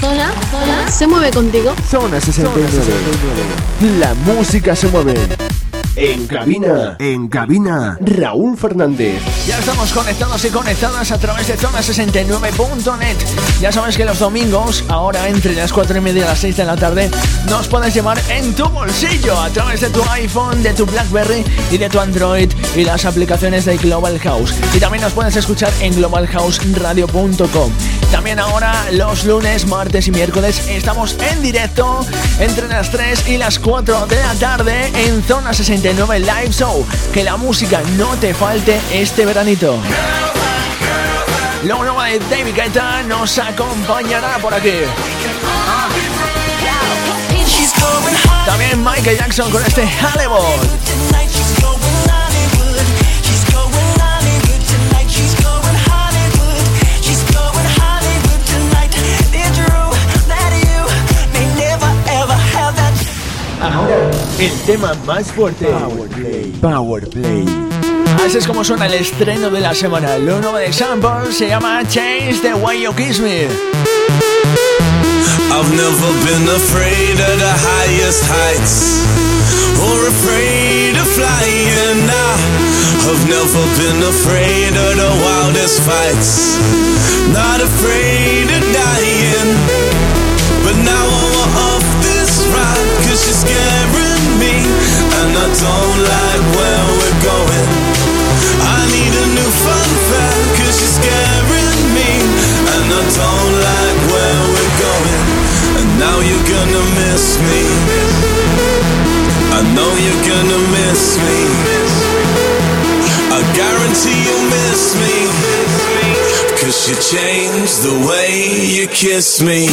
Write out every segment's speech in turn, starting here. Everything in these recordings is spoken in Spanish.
zona, zona se mueve contigo. Zona 69. La música se mueve. En cabina, en cabina, Raúl Fernández. Ya estamos conectados y conectadas a través de zona69.net. Ya sabes que los domingos, ahora entre las 4 y media y las 6 de la tarde, nos puedes llevar en tu bolsillo a través de tu iPhone, de tu Blackberry y de tu Android y las aplicaciones de Global House. Y también nos puedes escuchar en globalhouseradio.com. También ahora, los lunes, martes y miércoles, estamos en directo entre las 3 y las 4 de la tarde en Zona 69 Live Show. Que la música no te falte este veranito. Lo nuevo de David Guetta nos acompañará por aquí. También Michael Jackson con este Hollywood. Ahora, el tema más fuerte. Power Play. Power Play. Así es como suena el estreno de la semana. Lo nuevo de Sample se llama Change the Way You Kiss Me. I've never been afraid of the highest heights or afraid of flying. I've never been afraid of the wildest fights, not afraid of dying. And I don't like where we're going. I need a new fun fact, cause she's scaring me, and I don't like where we're going. And now you're gonna miss me. I know you're gonna miss me. I guarantee you'll miss me. Cause you changed the way you kiss me.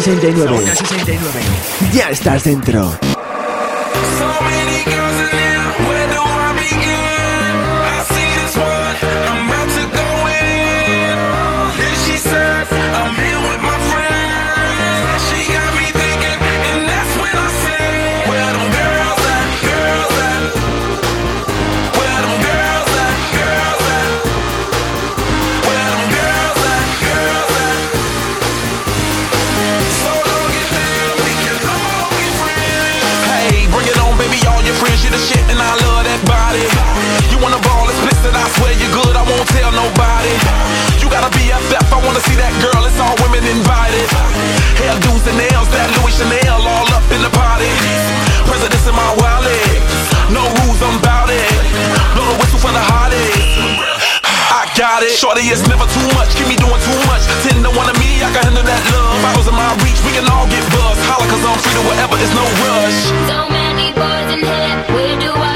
Zona 69. Ya estás dentro. about. You wanna ball explicit, I swear you're good, I won't tell nobody. You gotta BFF. I wanna see that girl, it's all women invited. Hair do's and nails, that Louis Chanel all up in the party. Presidents in my wallet, no rules, I'm bout it. Blow the whistle for the hottest. I got it. Shorty, it's never too much. Keep me doing too much. Ten to one of me, I can handle that love. Bottles in my reach, we can all get buzzed. Holla, cause I'm free to whatever, it's no rush. So many boys in here, where do I?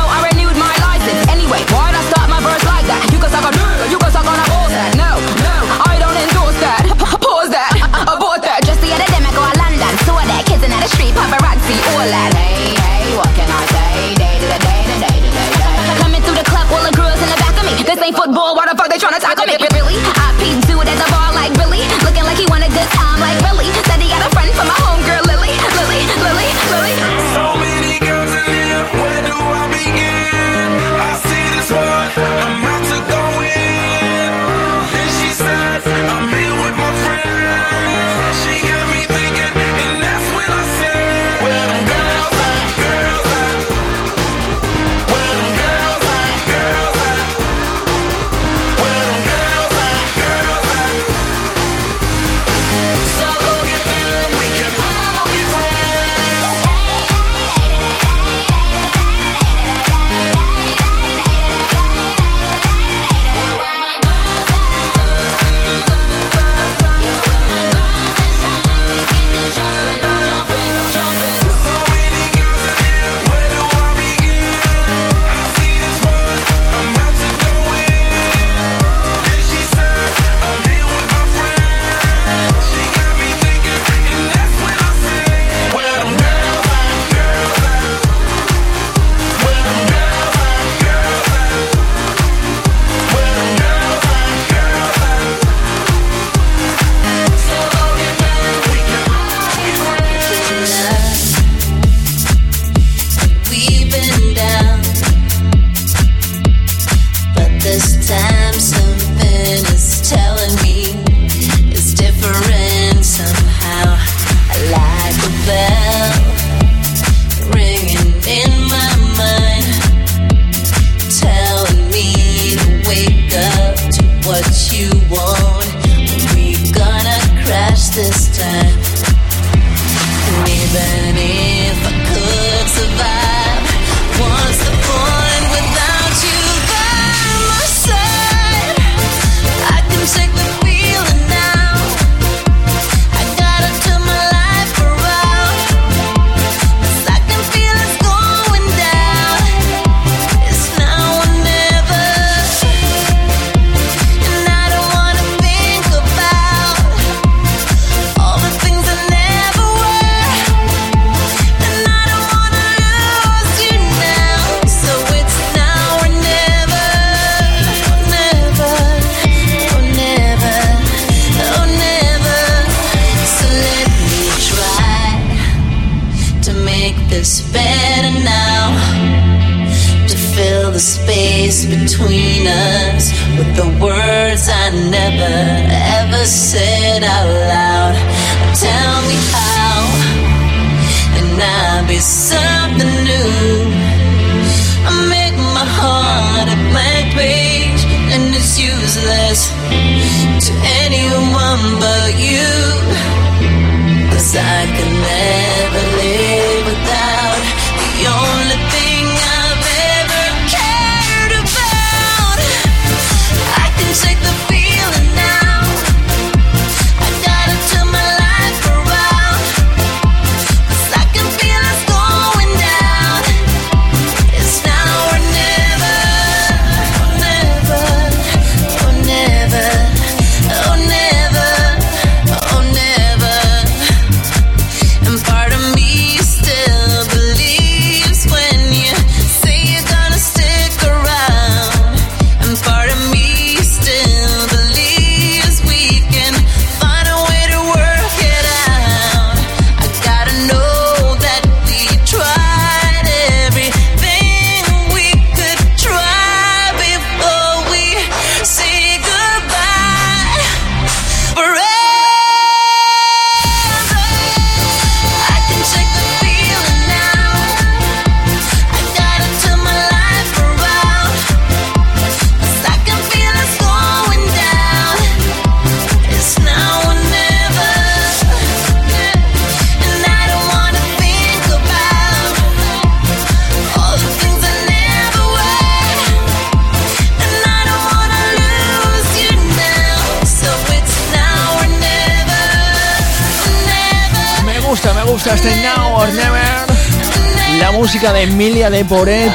de Poret.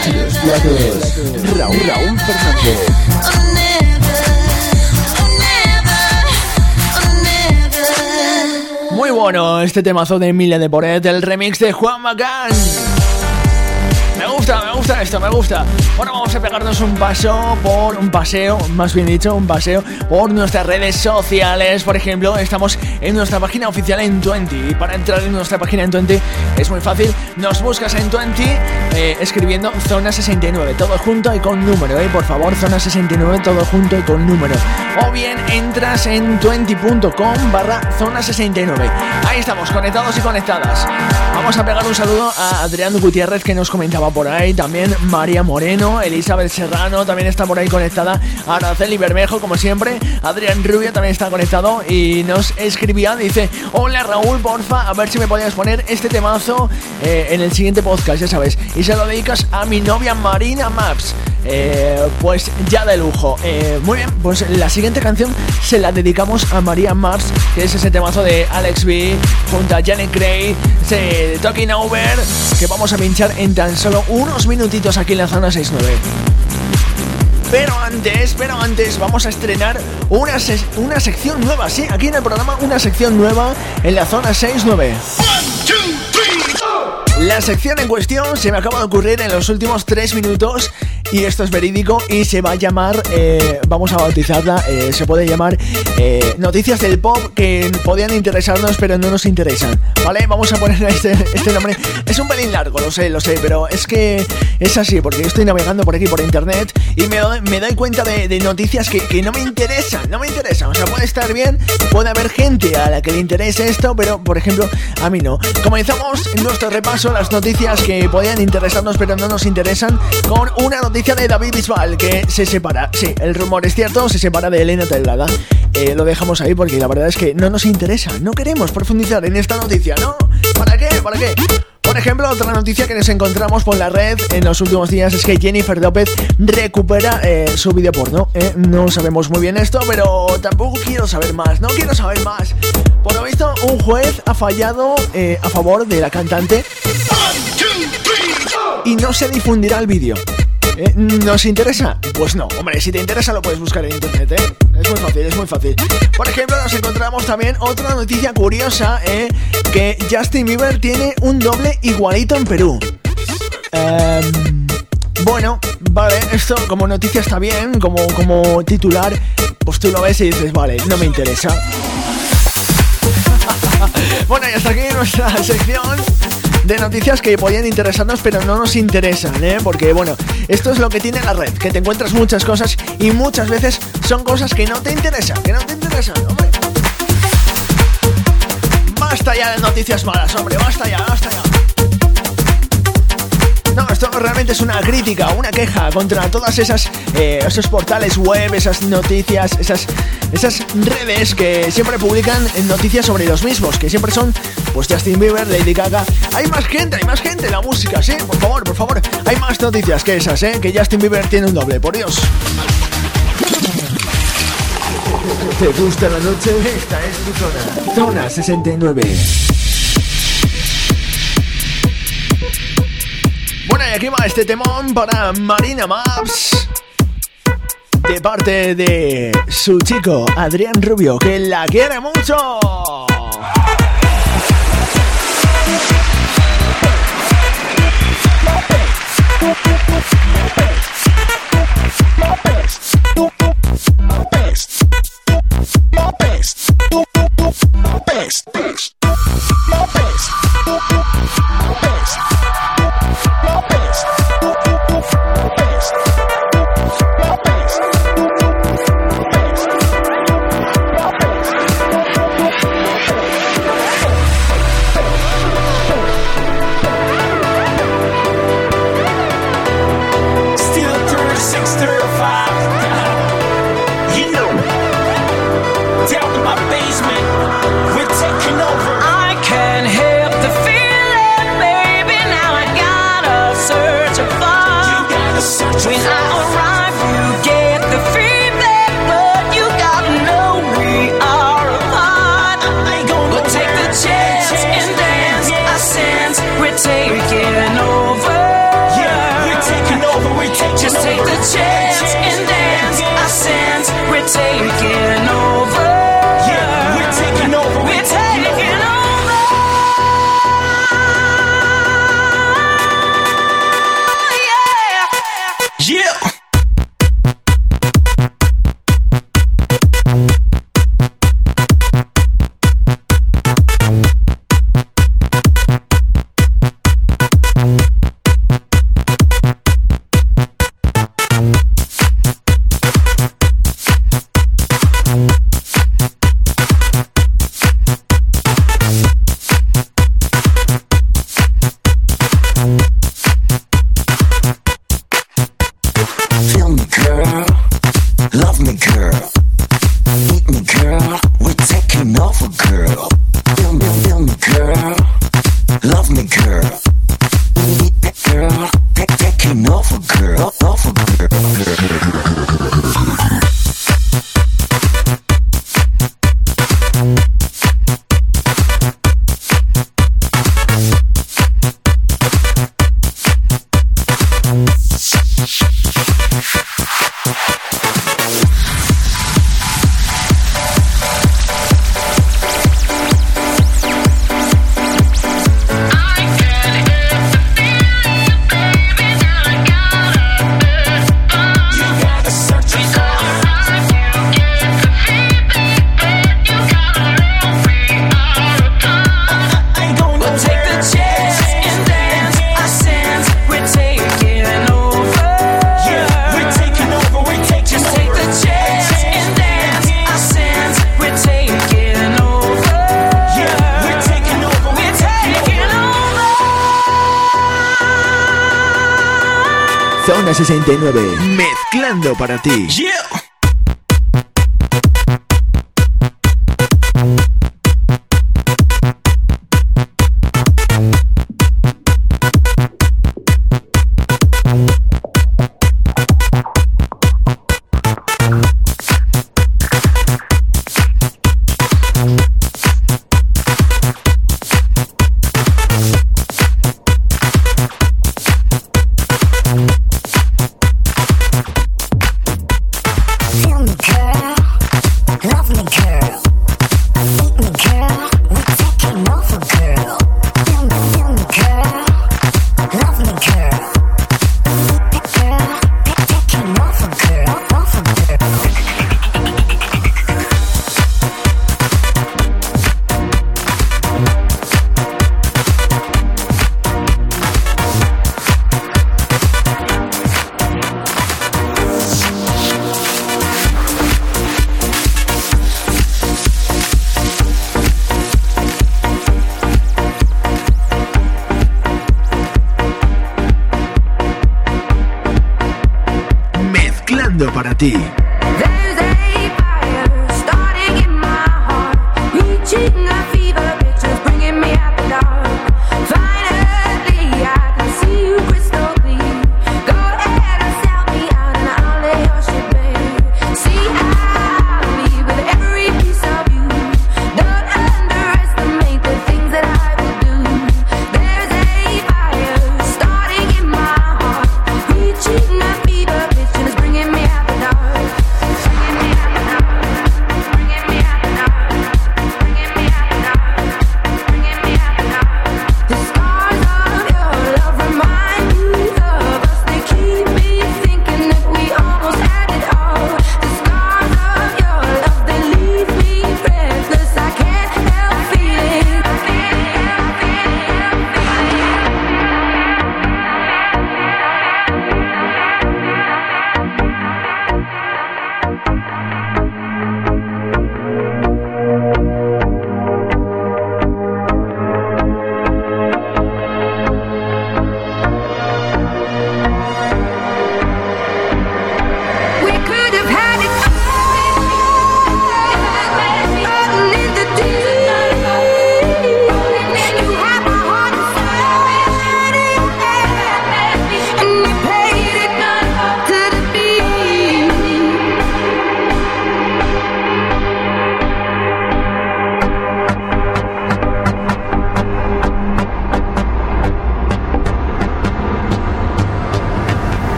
Raúl, Raúl Fernández. Muy bueno este temazo de Emilia de Poret, el remix de Juan Macán. Me gusta, me gusta esto, me gusta. Bueno, vamos a pegarnos un paso por un paseo, más bien dicho, un paseo por nuestras redes sociales. Por ejemplo, estamos en nuestra página oficial en 20. Y para entrar en nuestra página en 20 es muy fácil. Nos buscas en 20 eh, escribiendo zona 69, todo junto y con número, eh. Por favor, zona 69, todo junto y con número. O bien entras en 20.com barra zona 69. Ahí estamos, conectados y conectadas. Vamos a pegar un saludo a Adrián Gutiérrez que nos comentaba por ahí. También María Moreno, Elizabeth Serrano también está por ahí conectada. Araceli Bermejo, como siempre. Adrián Rubio también está conectado y nos escribía. Dice: Hola Raúl, porfa, a ver si me podías poner este temazo eh, en el siguiente podcast, ya sabes. Y se lo dedicas a mi novia Marina Maps. Eh, pues ya de lujo. Eh, muy bien, pues la siguiente canción se la dedicamos a María Mars, que es ese temazo de Alex B junto a Janet Gray, Talking Over, que vamos a pinchar en tan solo unos minutitos aquí en la zona 69. Pero antes, pero antes vamos a estrenar una, una sección nueva, sí, aquí en el programa una sección nueva en la zona 69. La sección en cuestión se me acaba de ocurrir en los últimos tres minutos y esto es verídico y se va a llamar, eh, vamos a bautizarla, eh, se puede llamar eh, Noticias del Pop que podían interesarnos pero no nos interesan, ¿vale? Vamos a poner este, este nombre. Es un pelín largo, lo sé, lo sé, pero es que es así porque yo estoy navegando por aquí por internet y me doy, cuenta de, de noticias que, que no me interesan, no me interesan. O sea, puede estar bien, puede haber gente a la que le interese esto, pero por ejemplo, a mí no. Comenzamos nuestro repaso, las noticias que podían interesarnos pero no nos interesan, con una noticia de David Bisbal que se separa. Sí, el rumor es cierto, se separa de Elena Telada. Eh, lo dejamos ahí porque la verdad es que no nos interesa, no queremos profundizar en esta noticia, ¿no? ¿Para qué? ¿Para qué? Por ejemplo, otra noticia que nos encontramos por la red en los últimos días es que Jennifer López recupera eh, su video porno. ¿eh? No sabemos muy bien esto, pero tampoco quiero saber más, no quiero saber más. Por lo visto, un juez ha fallado eh, a favor de la cantante y no se difundirá el vídeo. ¿Eh? ¿Nos interesa? Pues no, hombre, si te interesa lo puedes buscar en internet, ¿eh? Es muy fácil, es muy fácil. Por ejemplo, nos encontramos también otra noticia curiosa, ¿eh? Que Justin Bieber tiene un doble igualito en Perú. Em, bueno, vale, esto como noticia está bien, como, como titular, pues tú lo ves y dices, vale, no me interesa. bueno, y hasta aquí nuestra sección de noticias que podían interesarnos pero no nos interesan, ¿eh? Porque bueno, esto es lo que tiene la red, que te encuentras muchas cosas y muchas veces son cosas que no te interesan, que no te interesan, hombre. Basta ya de noticias malas, hombre, basta ya, basta ya. Esto realmente es una crítica, una queja contra todas esas eh, esos portales web, esas noticias, esas esas redes que siempre publican noticias sobre los mismos, que siempre son pues Justin Bieber, Lady Gaga. Hay más gente, hay más gente en la música, sí, por favor, por favor. Hay más noticias que esas, eh, que Justin Bieber tiene un doble, por Dios. ¿Te gusta la noche? Esta es tu zona. Zona 69. Bueno, y aquí va este temón para Marina Maps. De parte de su chico, Adrián Rubio, que la quiere mucho.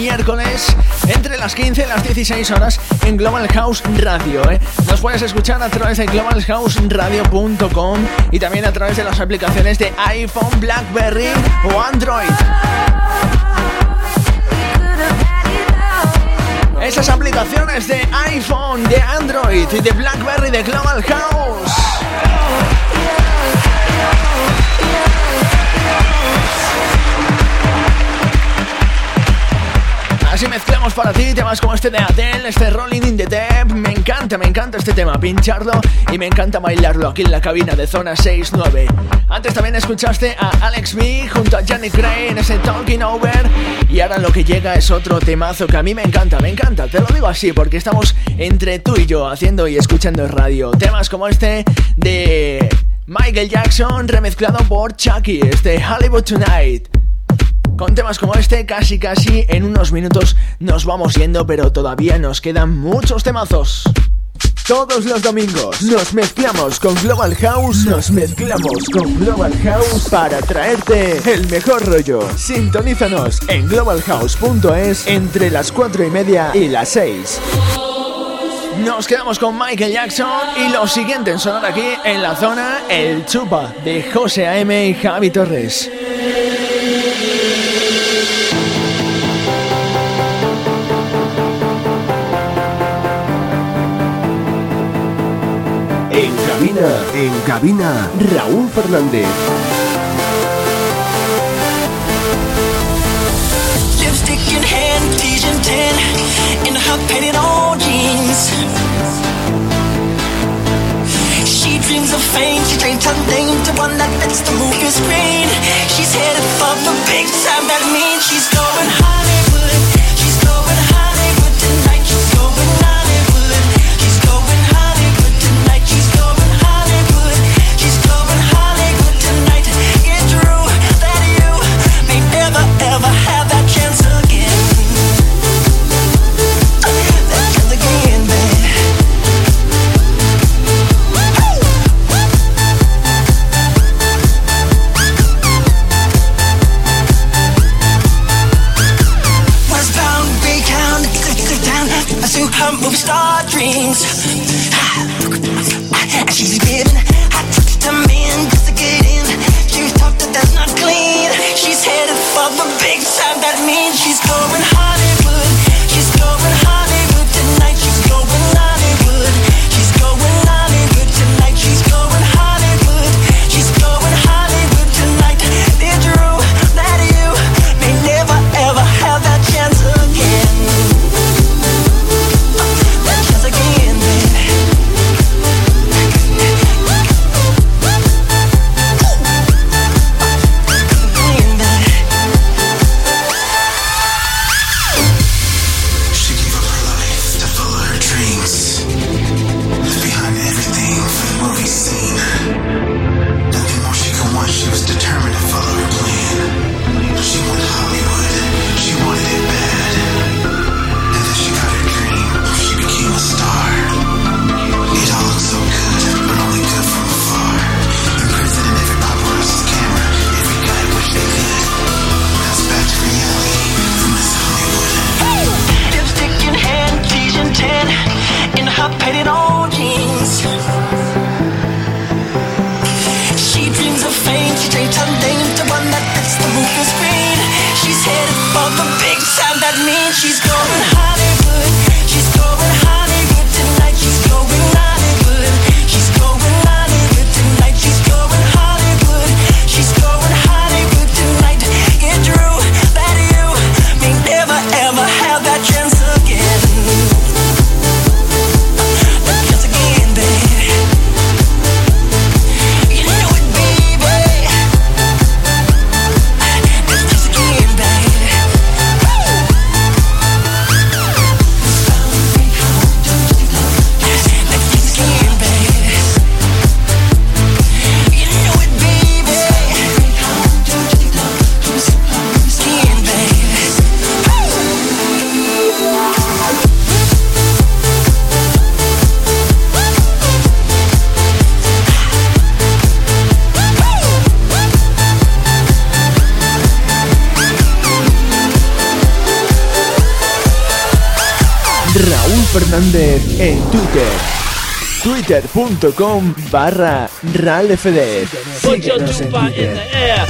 Miércoles entre las 15 y las 16 horas en Global House Radio. ¿eh? Nos puedes escuchar a través de globalhouseradio.com y también a través de las aplicaciones de iPhone, BlackBerry o Android. Esas aplicaciones de iPhone, de Android y de BlackBerry de Global House. Así mezclamos para ti temas como este de Adele, este Rolling in the Deep. Me encanta, me encanta este tema, pincharlo y me encanta bailarlo aquí en la cabina de Zona 69. Antes también escuchaste a Alex B junto a Janet Gray en ese Talking Over. Y ahora lo que llega es otro temazo que a mí me encanta, me encanta. Te lo digo así porque estamos entre tú y yo haciendo y escuchando radio. Temas como este de Michael Jackson remezclado por Chucky, este Hollywood Tonight. Con temas como este, casi casi en unos minutos nos vamos yendo, pero todavía nos quedan muchos temazos. Todos los domingos nos mezclamos con Global House, nos mezclamos con Global House para traerte el mejor rollo. Sintonízanos en globalhouse.es entre las 4 y media y las 6. Nos quedamos con Michael Jackson y lo siguiente en sonar aquí en la zona, el chupa de José A.M. y Javi Torres. Cabina, en cabina, Raúl Fernández. She dreams of fame, she dreams her name to one that fits the movie screen. She's headed for the big time, that means she's going twitter.com barra ralfd. Síguenos en Twitter.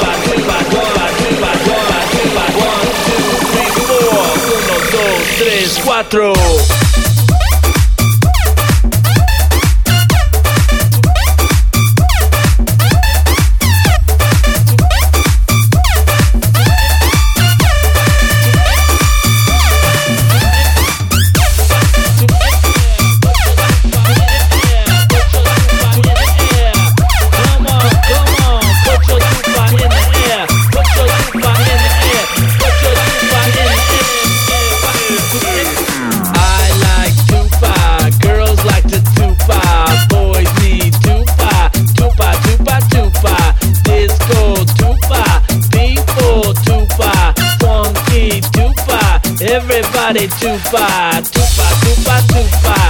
3, 4. body too far, too far, too far, too far.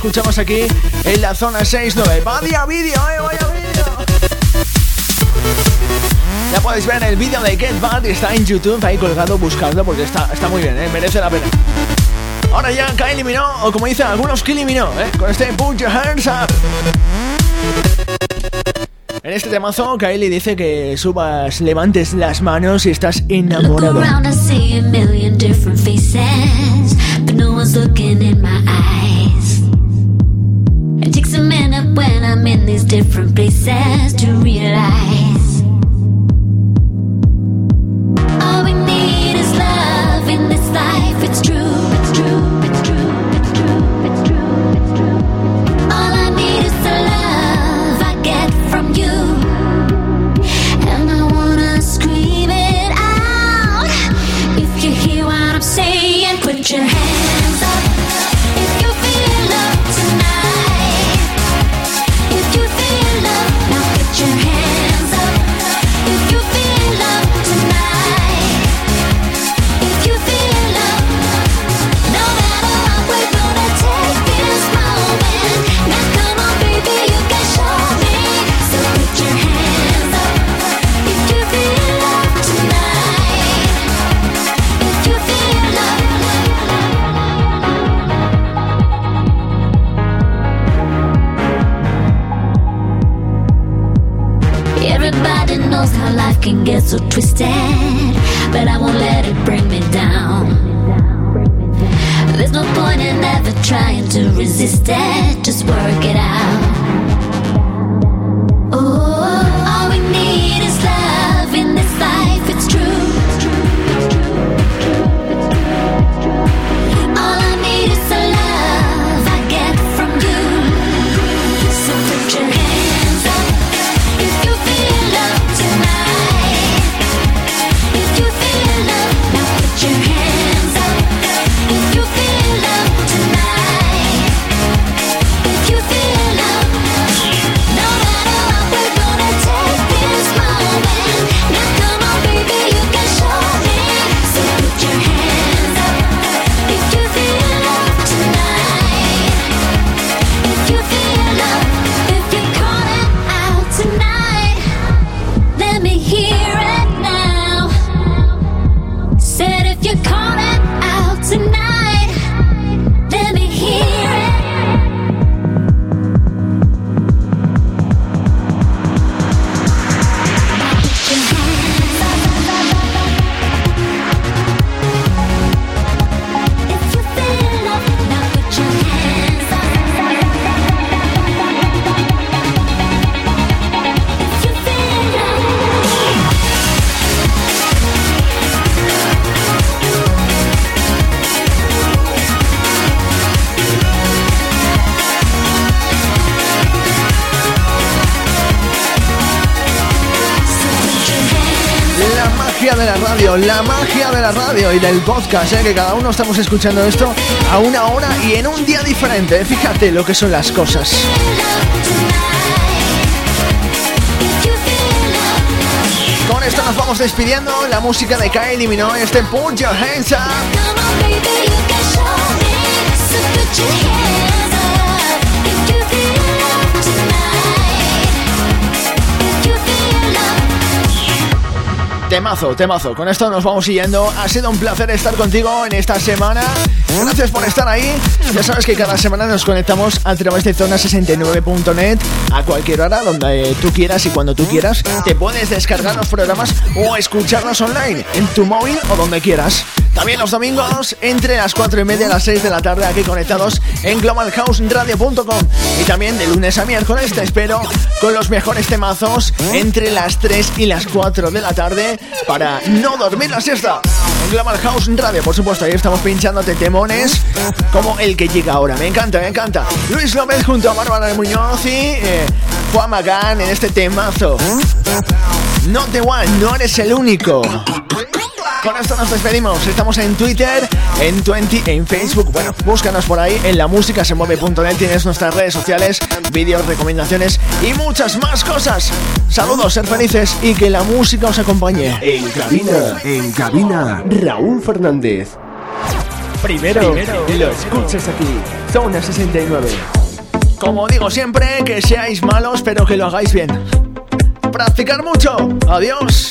Escuchamos aquí en la zona 69. Vaya vídeo, eh, vaya vídeo. Ya podéis ver el vídeo de Get Bad, está en YouTube, ahí colgado, buscadlo porque está, está muy bien, eh, merece la pena. Ahora ya Kylie Minogue, o como dicen algunos, Kylie Minogue, ¿eh? con este Put Your Hands Up. En este temazo, Kylie dice que subas, levantes las manos y estás enamorado. I'm in these different places to realize. There's no point in ever trying to resist it, just work it out. Radio, la magia de la radio y del podcast, ¿eh? que cada uno estamos escuchando esto a una hora y en un día diferente. ¿eh? Fíjate lo que son las cosas. Con esto nos vamos despidiendo. La música de Kylie Minogue, este Put Your Hands. Temazo, temazo. Con esto nos vamos siguiendo. Ha sido un placer estar contigo en esta semana. Gracias por estar ahí. Ya sabes que cada semana nos conectamos a través de zona69.net a cualquier hora, donde tú quieras y cuando tú quieras. Te puedes descargar los programas o escucharlos online en tu móvil o donde quieras. También los domingos entre las 4 y media y las 6 de la tarde aquí conectados en globalhouseradio.com y también de lunes a miércoles te espero con los mejores temazos entre las 3 y las 4 de la tarde para no dormir la siesta. En Global House Radio, por supuesto, ahí estamos pinchándote temones como el que llega ahora. Me encanta, me encanta. Luis López junto a Bárbara de Muñoz y eh, Juan Magán en este temazo. No te one, no eres el único. Con esto nos despedimos. Estamos en Twitter, en 20, en Facebook. Bueno, búscanos por ahí en la música se mueve.net. Tienes nuestras redes sociales, vídeos, recomendaciones y muchas más cosas. Saludos, ser felices y que la música os acompañe. En cabina, en cabina, Raúl Fernández. Primero, Primero lo escuches aquí, Zona 69. Como digo siempre, que seáis malos, pero que lo hagáis bien. Practicar mucho. Adiós.